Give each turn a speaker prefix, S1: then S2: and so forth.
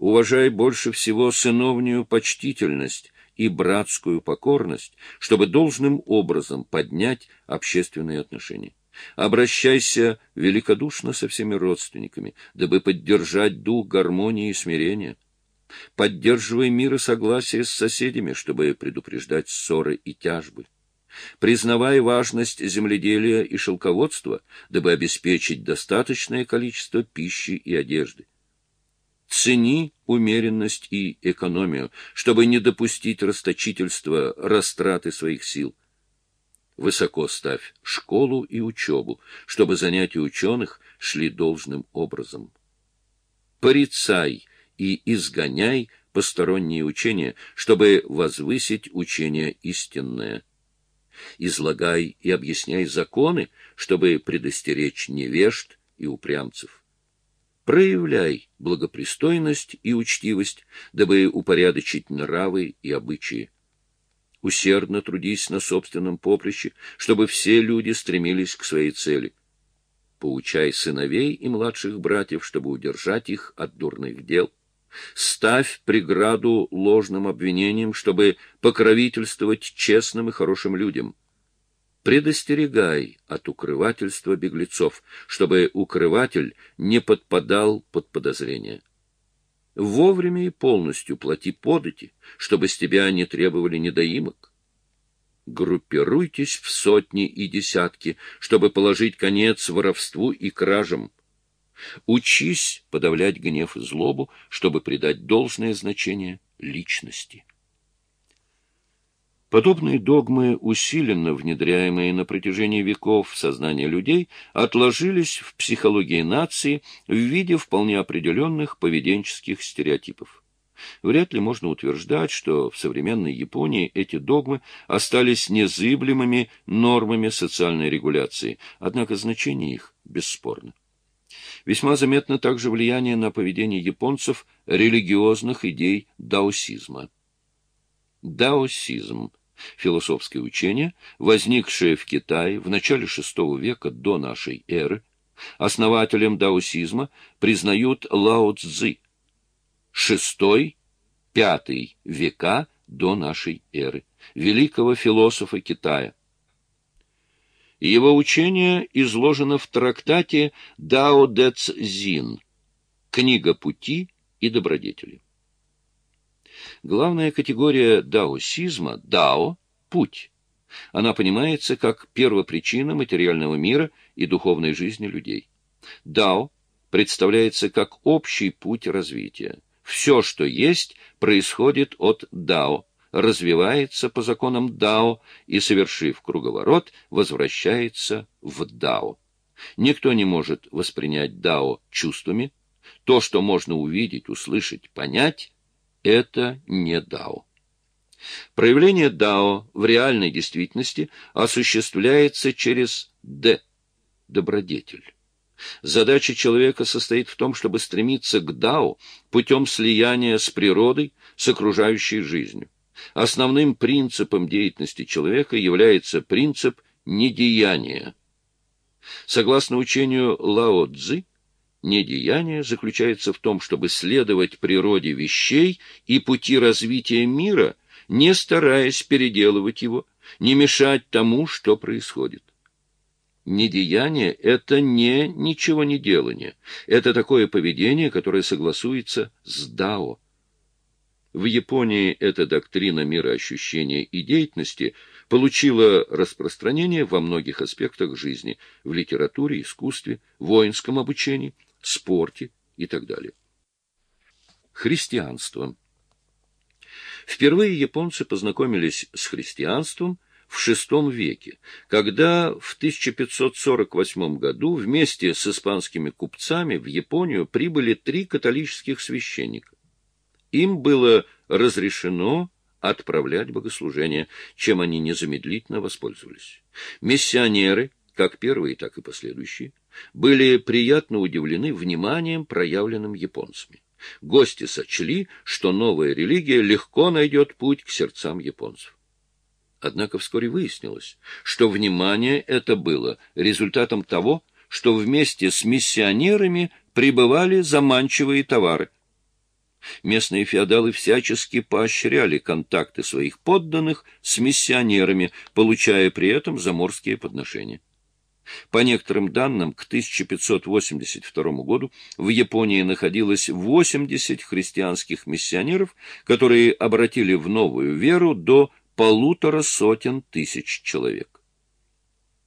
S1: уважай больше всего сыновнюю почтительность и братскую покорность, чтобы должным образом поднять общественные отношения. Обращайся великодушно со всеми родственниками, дабы поддержать дух гармонии и смирения. Поддерживай мир и согласие с соседями, чтобы предупреждать ссоры и тяжбы. Признавай важность земледелия и шелководства, дабы обеспечить достаточное количество пищи и одежды. Цени умеренность и экономию, чтобы не допустить расточительства, растраты своих сил. Высоко ставь школу и учебу, чтобы занятия ученых шли должным образом. Порицай и изгоняй посторонние учения, чтобы возвысить учение истинное. Излагай и объясняй законы, чтобы предостеречь невежд и упрямцев. Проявляй благопристойность и учтивость, дабы упорядочить нравы и обычаи. Усердно трудись на собственном поприще, чтобы все люди стремились к своей цели. Поучай сыновей и младших братьев, чтобы удержать их от дурных дел. Ставь преграду ложным обвинениям, чтобы покровительствовать честным и хорошим людям. Предостерегай от укрывательства беглецов, чтобы укрыватель не подпадал под подозрение. Вовремя и полностью плати подати, чтобы с тебя не требовали недоимок. Группируйтесь в сотни и десятки, чтобы положить конец воровству и кражам. Учись подавлять гнев и злобу, чтобы придать должное значение личности. Подобные догмы, усиленно внедряемые на протяжении веков в сознание людей, отложились в психологии нации в виде вполне определенных поведенческих стереотипов. Вряд ли можно утверждать, что в современной Японии эти догмы остались незыблемыми нормами социальной регуляции, однако значение их бесспорно. Весьма заметно также влияние на поведение японцев религиозных идей даосизма. Даосизм – философское учение, возникшее в Китае в начале VI века до нашей эры. Основателем даосизма признают Лао Цзы, VI-V века до нашей эры, великого философа Китая. Его учение изложено в трактате «Дао Дэ Цзин» «Книга пути и добродетели». Главная категория даосизма – дао – путь. Она понимается как первопричина материального мира и духовной жизни людей. Дао представляется как общий путь развития. Все, что есть, происходит от дао, развивается по законам дао и, совершив круговорот, возвращается в дао. Никто не может воспринять дао чувствами. То, что можно увидеть, услышать, понять, это не дао. Проявление дао в реальной действительности осуществляется через д – добродетель. Задача человека состоит в том, чтобы стремиться к дао путем слияния с природой, с окружающей жизнью. Основным принципом деятельности человека является принцип недеяния. Согласно учению Лао Цзы, недеяние заключается в том, чтобы следовать природе вещей и пути развития мира, не стараясь переделывать его, не мешать тому, что происходит. Недеяние — это не ничего не делание. Это такое поведение, которое согласуется с дао. В Японии эта доктрина мироощущения и деятельности получила распространение во многих аспектах жизни – в литературе, искусстве, воинском обучении, спорте и так далее. Христианство. Впервые японцы познакомились с христианством в VI веке, когда в 1548 году вместе с испанскими купцами в Японию прибыли три католических священника. Им было разрешено отправлять богослужения, чем они незамедлительно воспользовались. Миссионеры, как первые, так и последующие, были приятно удивлены вниманием, проявленным японцами. Гости сочли, что новая религия легко найдет путь к сердцам японцев. Однако вскоре выяснилось, что внимание это было результатом того, что вместе с миссионерами прибывали заманчивые товары – Местные феодалы всячески поощряли контакты своих подданных с миссионерами, получая при этом заморские подношения. По некоторым данным, к 1582 году в Японии находилось 80 христианских миссионеров, которые обратили в новую веру до полутора сотен тысяч человек.